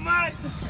mais!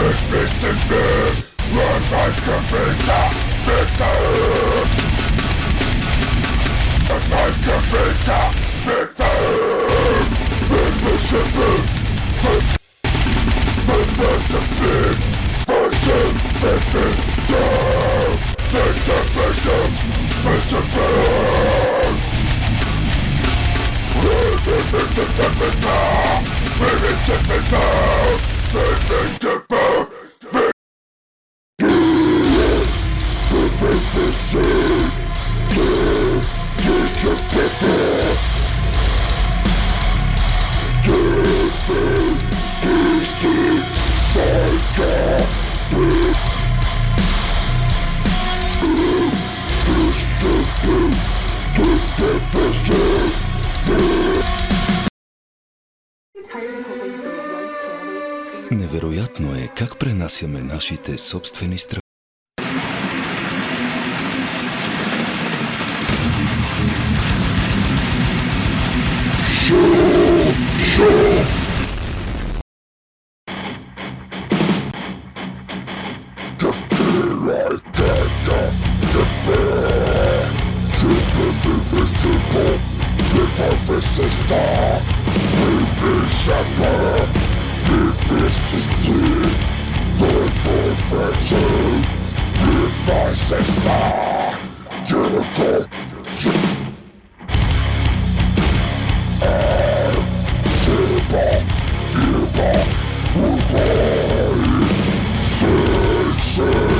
Big beast and big Run life can be the victim And life can be the victim Big beast Невероятно е как пренасяме нашите собствени страхове. sister, baby shepherd, baby sister, baby virtue, baby sister, Jericho, Jericho. Save, save.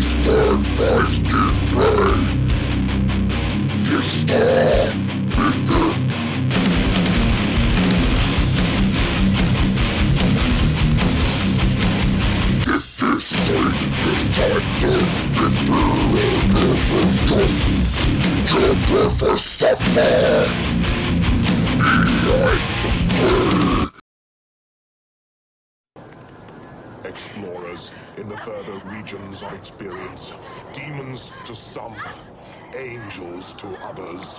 star finding way. The star bender. If this sight is tighter, if you are moving from jump over be like the star. Explorers in the further regions of experience. Demons to some, angels to others.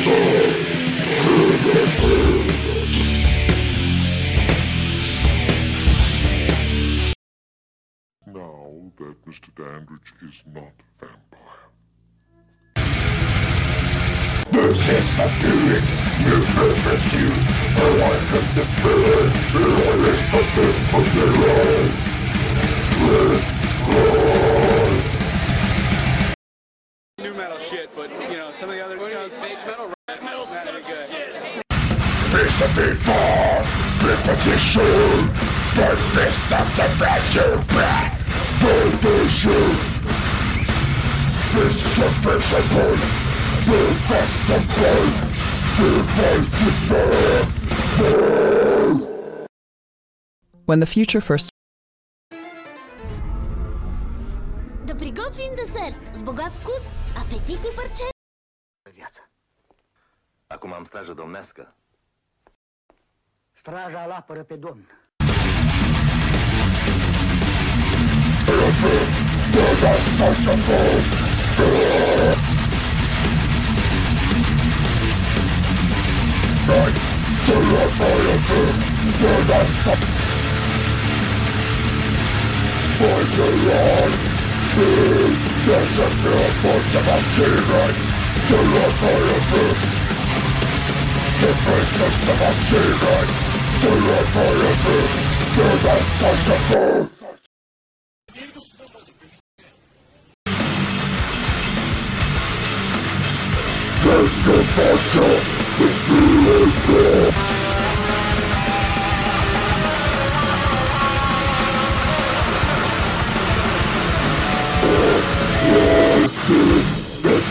Now that Mr. Dandridge is not a vampire. This is the feeling you visit you I like it the feeling the thing of the new shit, but you know some of the other you know, metal metal not good. Fist of evil Repetition The fist of the fashion back The vision Fist of visible The fist of blood The When the future first Да приготвим десерт с богат вкус, Apetitul părce... Viață. Acum am strajă domnească. Straja îl apără pe domn. Fight the Lord, That's a good point about teaming To look for a bit Differences a teaming To look for a bit You're not such a fool Take the future, the feeling